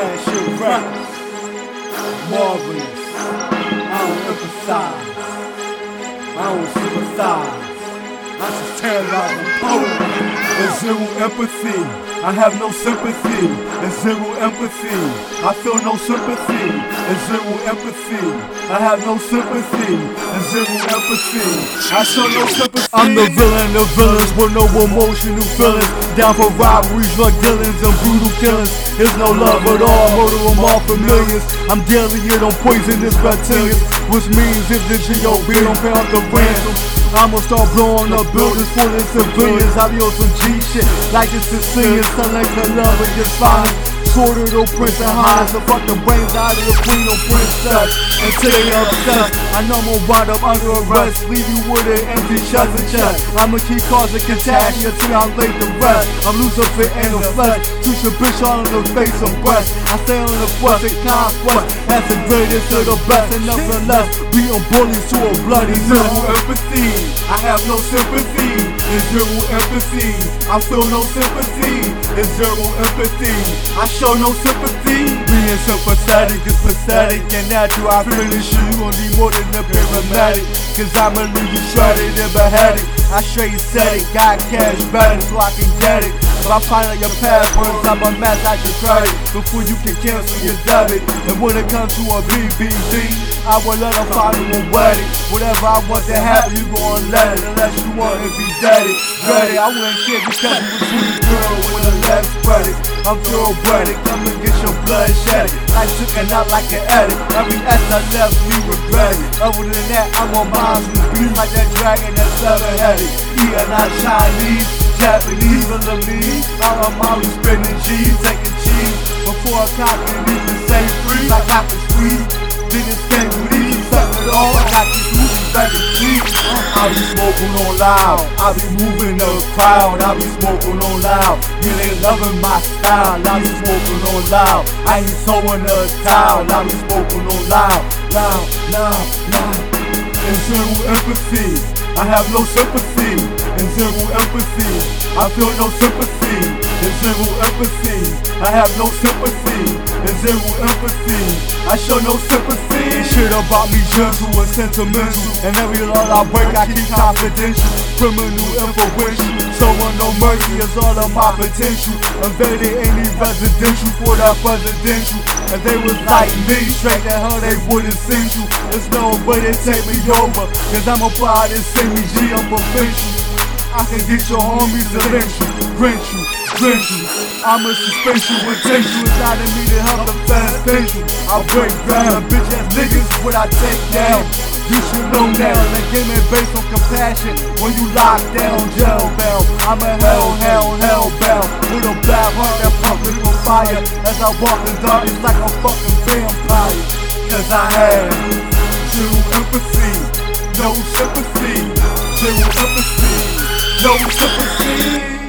trash shit rap. Marvelous. I don't emphasize. I don't sympathize. I just tear it out and poet. There's zero empathy. I have no sympathy. and zero empathy. I feel no sympathy. and zero empathy. I have no sympathy. and zero empathy. I show no sympathy. I'm the villain of villains with no emotional feelings. Down for robberies, drug dealings, and brutal killings. There's no love at all. Murder them all for millions. I'm dealing it on poisonous reptilians. Which means if the GOP don't pay off the ransom. I'ma start blowing up buildings full of civilians. On some G shit like it's Sicilian. Select the love and just fine. Sorted of Prince and Hines fuck the brains out of the queen of princess until they obsessed. I know I'm wind up under arrest, leave you with an empty chest and chest. I'ma keep causing catastrophe until I lay the rest. I'm Lucifer in the flesh, shoot your bitch all in the face and breast. I stay on the quest and conquest, that's the greatest of the best, and nothing less. Beating bullies to a bloody mess No empathy. I have no sympathy, and zero empathy. I feel no sympathy, and zero empathy. I show no sympathy. Being sympathetic is pathetic and natural. I finish you, you gon' need more than a paramedic. Cause I'ma leave you shredded and beheaded. I straight said it, got cash better so I can get it. If I find out your passwords, I'ma match out your credit before you can cancel your debit. And when it comes to a BBD, I will let find you a wedding. Whatever I want to happen, you gon' let it unless you want to be dead. Ready, I wouldn't care because you was with a girl with a left it. I'm thoroughbred, come and get your blood shedded. I took it out like an edit. Every S I left me regret it. Other than that, I'm on mines with beats like that dragon that's seven headed. Yeah, not Chinese, Japanese, Vietnamese. I'm always spinning cheese, taking cheese. Before a cop can even say free, like I can squeeze. Niggas can't believe, suck it all. I got these back in. I be smoking on loud, I be moving the crowd, I be smoking on loud. You ain't loving my style, I be smoking on loud. I ain't sewing a towel, I be smoking on loud, loud, loud, loud. And zero empathy, I have no sympathy. And zero empathy, I feel no sympathy. And zero empathy, I have no sympathy. And zero empathy, I show no sympathy. Shit about me gentle and sentimental. And every law I break, I keep confidential. Criminal influential. Showing no mercy is all of my potential. Invading any residential for that presidential. and they was like me, straight to hell they wouldn't send you. There's no way they take me over. Cause I'm a part and send me G, I'm provincial. I can get your homies to lynch you, rent you, I'ma suspend you and take inside of me to help the pinch you. I break ground, bitch ass niggas what I take down. You should know now, that game ain't based on compassion. When you lock down, jail bound. I'm a hell, hell, hell bound. With a black heart that pumping on fire. As I walk in darkness like a fucking vampire. Cause I have zero empathy, no sympathy, zero empathy, no sympathy.